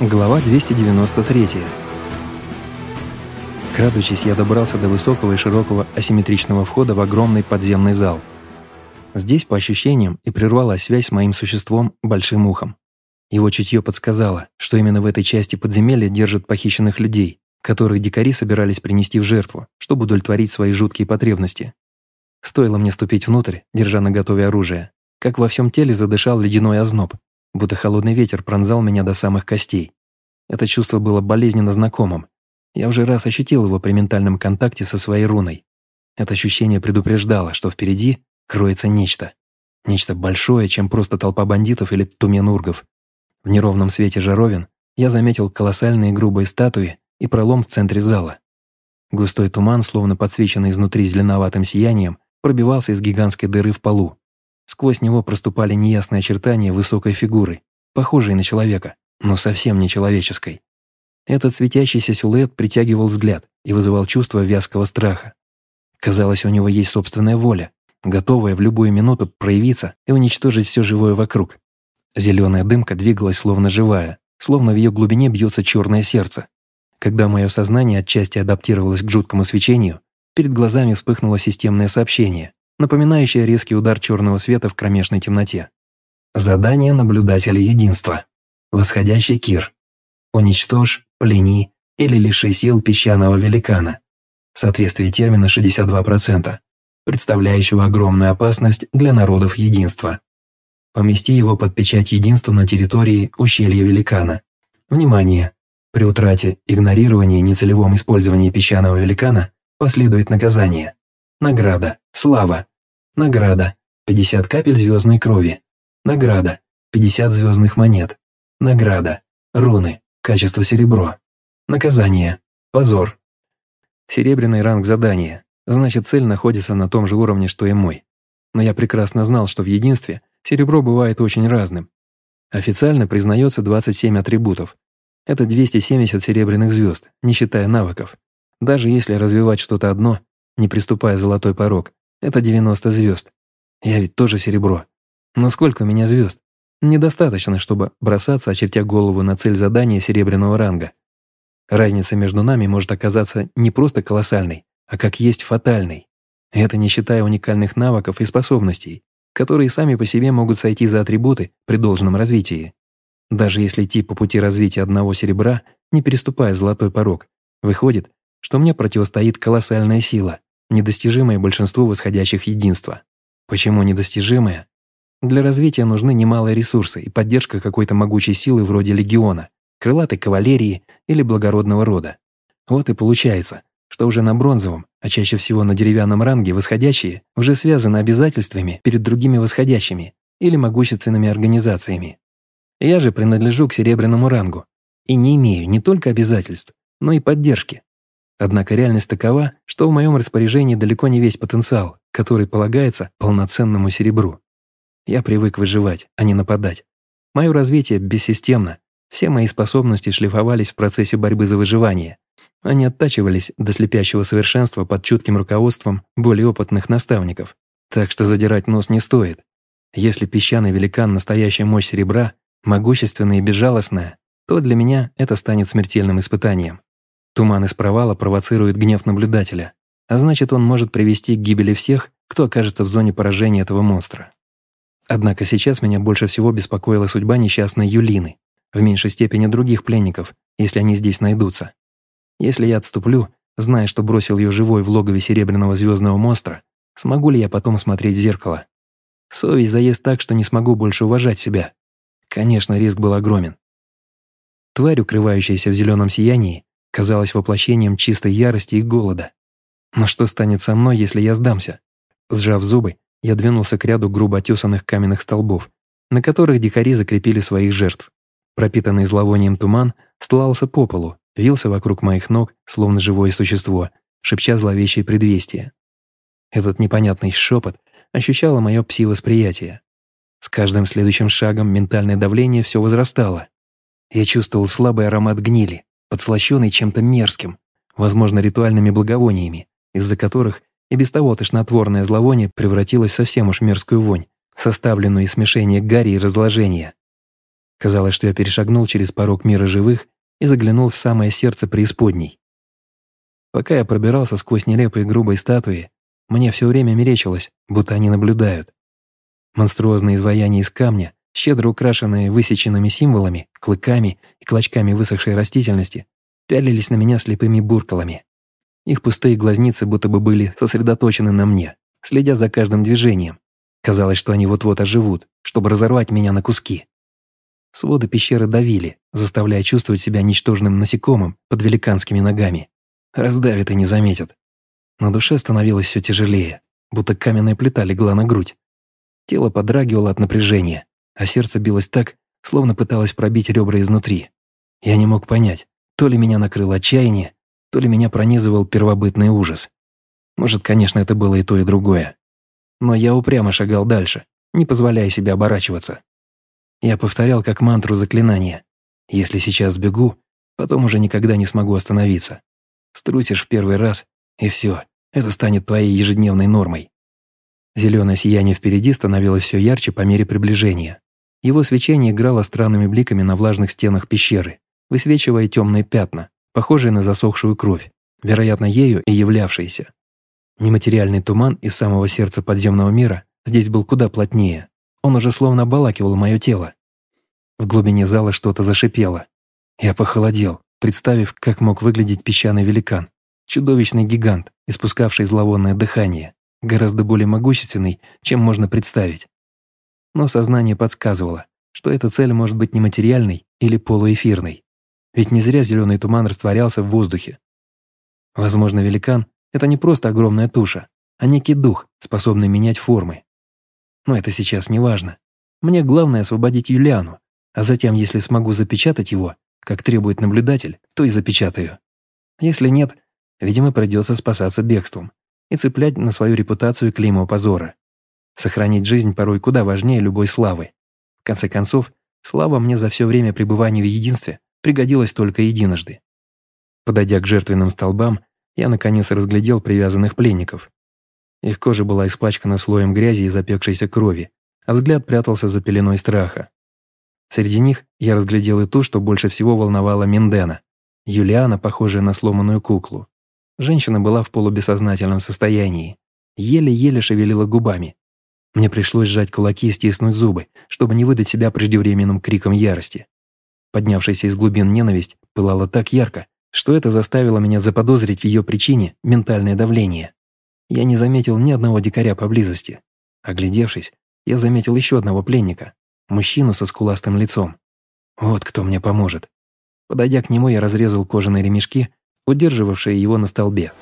Глава 293. Крадучись, я добрался до высокого и широкого асимметричного входа в огромный подземный зал. Здесь, по ощущениям, и прервалась связь с моим существом, Большим Ухом. Его чутье подсказало, что именно в этой части подземелья держат похищенных людей, которых дикари собирались принести в жертву, чтобы удовлетворить свои жуткие потребности. Стоило мне ступить внутрь, держа наготове оружие, как во всем теле задышал ледяной озноб, будто холодный ветер пронзал меня до самых костей. Это чувство было болезненно знакомым. Я уже раз ощутил его при ментальном контакте со своей руной. Это ощущение предупреждало, что впереди кроется нечто. Нечто большое, чем просто толпа бандитов или тумен ургов. В неровном свете жаровин я заметил колоссальные грубые статуи и пролом в центре зала. Густой туман, словно подсвеченный изнутри зеленоватым сиянием, пробивался из гигантской дыры в полу. Сквозь него проступали неясные очертания высокой фигуры, похожей на человека, но совсем не человеческой. Этот светящийся силуэт притягивал взгляд и вызывал чувство вязкого страха. Казалось, у него есть собственная воля, готовая в любую минуту проявиться и уничтожить все живое вокруг. Зеленая дымка двигалась словно живая, словно в ее глубине бьется черное сердце. Когда мое сознание отчасти адаптировалось к жуткому свечению, перед глазами вспыхнуло системное сообщение напоминающее резкий удар черного света в кромешной темноте. Задание наблюдателя единства. Восходящий Кир. Уничтожь, плени или лиши сил песчаного великана. Соответствие термина 62%, представляющего огромную опасность для народов единства. Помести его под печать единства на территории ущелья великана. Внимание! При утрате, игнорировании, нецелевом использовании песчаного великана последует наказание. Награда. Слава. Награда. 50 капель звездной крови. Награда. 50 звездных монет. Награда. Руны. Качество серебро. Наказание. Позор. Серебряный ранг задания. Значит, цель находится на том же уровне, что и мой. Но я прекрасно знал, что в единстве серебро бывает очень разным. Официально признается 27 атрибутов. Это 270 серебряных звезд, не считая навыков. Даже если развивать что-то одно, не приступая золотой порог. Это 90 звезд. Я ведь тоже серебро. Но сколько у меня звезд? Недостаточно, чтобы бросаться, очертя голову на цель задания серебряного ранга. Разница между нами может оказаться не просто колоссальной, а как есть фатальной. Это не считая уникальных навыков и способностей, которые сами по себе могут сойти за атрибуты при должном развитии. Даже если идти по пути развития одного серебра, не переступая золотой порог, выходит, что мне противостоит колоссальная сила, недостижимое большинству восходящих единства. Почему недостижимое? Для развития нужны немалые ресурсы и поддержка какой-то могучей силы вроде легиона, крылатой кавалерии или благородного рода. Вот и получается, что уже на бронзовом, а чаще всего на деревянном ранге восходящие уже связаны обязательствами перед другими восходящими или могущественными организациями. Я же принадлежу к серебряному рангу и не имею не только обязательств, но и поддержки. Однако реальность такова, что в моем распоряжении далеко не весь потенциал, который полагается полноценному серебру. Я привык выживать, а не нападать. Мое развитие бессистемно. Все мои способности шлифовались в процессе борьбы за выживание. Они оттачивались до слепящего совершенства под чутким руководством более опытных наставников. Так что задирать нос не стоит. Если песчаный великан – настоящая мощь серебра, могущественная и безжалостная, то для меня это станет смертельным испытанием. Туман из провала провоцирует гнев наблюдателя, а значит, он может привести к гибели всех, кто окажется в зоне поражения этого монстра. Однако сейчас меня больше всего беспокоила судьба несчастной Юлины, в меньшей степени других пленников, если они здесь найдутся. Если я отступлю, зная, что бросил ее живой в логове серебряного звездного монстра, смогу ли я потом смотреть в зеркало? Совесть заест так, что не смогу больше уважать себя. Конечно, риск был огромен. Тварь, укрывающаяся в зеленом сиянии, казалось воплощением чистой ярости и голода. Но что станет со мной, если я сдамся? Сжав зубы, я двинулся к ряду грубо отесанных каменных столбов, на которых дикари закрепили своих жертв. Пропитанный зловонием туман стлался по полу, вился вокруг моих ног, словно живое существо, шепча зловещее предвестие. Этот непонятный шепот ощущало мое пси-восприятие. С каждым следующим шагом ментальное давление все возрастало. Я чувствовал слабый аромат гнили, подслащенный чем-то мерзким, возможно, ритуальными благовониями, из-за которых и без того тошнотворное зловоние превратилось в совсем уж мерзкую вонь, составленную из смешения гари и разложения. Казалось, что я перешагнул через порог мира живых и заглянул в самое сердце преисподней. Пока я пробирался сквозь нелепые грубые статуи, мне все время мерещилось, будто они наблюдают. Монструозные изваяния из камня, щедро украшенные высеченными символами, клыками и клочками высохшей растительности, пялились на меня слепыми буркалами. Их пустые глазницы будто бы были сосредоточены на мне, следя за каждым движением. Казалось, что они вот-вот оживут, чтобы разорвать меня на куски. Своды пещеры давили, заставляя чувствовать себя ничтожным насекомым под великанскими ногами. Раздавит и не заметят. На душе становилось все тяжелее, будто каменная плита легла на грудь. Тело подрагивало от напряжения, а сердце билось так, словно пыталось пробить ребра изнутри. Я не мог понять, то ли меня накрыло отчаяние, то ли меня пронизывал первобытный ужас. Может, конечно, это было и то, и другое. Но я упрямо шагал дальше, не позволяя себе оборачиваться. Я повторял как мантру заклинания. Если сейчас сбегу, потом уже никогда не смогу остановиться. Струсишь в первый раз, и все, это станет твоей ежедневной нормой. Зеленое сияние впереди становилось все ярче по мере приближения. Его свечение играло странными бликами на влажных стенах пещеры, высвечивая темные пятна, похожие на засохшую кровь, вероятно, ею и являвшиеся. Нематериальный туман из самого сердца подземного мира здесь был куда плотнее. Он уже словно обволакивал мое тело. В глубине зала что-то зашипело. Я похолодел, представив, как мог выглядеть песчаный великан. Чудовищный гигант, испускавший зловонное дыхание, гораздо более могущественный, чем можно представить. Но сознание подсказывало, что эта цель может быть нематериальной или полуэфирной. Ведь не зря зеленый туман растворялся в воздухе. Возможно, великан это не просто огромная туша, а некий дух, способный менять формы. Но это сейчас не важно. Мне главное освободить Юлиану, а затем, если смогу запечатать его, как требует наблюдатель, то и запечатаю. Если нет, видимо, придется спасаться бегством и цеплять на свою репутацию клеймо позора. Сохранить жизнь порой куда важнее любой славы. В конце концов, слава мне за все время пребывания в единстве пригодилась только единожды. Подойдя к жертвенным столбам, я наконец разглядел привязанных пленников. Их кожа была испачкана слоем грязи и запекшейся крови, а взгляд прятался за пеленой страха. Среди них я разглядел и ту, что больше всего волновала Миндена. Юлиана, похожая на сломанную куклу. Женщина была в полубессознательном состоянии. Еле-еле шевелила губами. Мне пришлось сжать кулаки и стиснуть зубы, чтобы не выдать себя преждевременным криком ярости. Поднявшаяся из глубин ненависть пылала так ярко, что это заставило меня заподозрить в ее причине ментальное давление. Я не заметил ни одного дикаря поблизости. Оглядевшись, я заметил еще одного пленника, мужчину со скуластым лицом. Вот кто мне поможет. Подойдя к нему, я разрезал кожаные ремешки, удерживавшие его на столбе.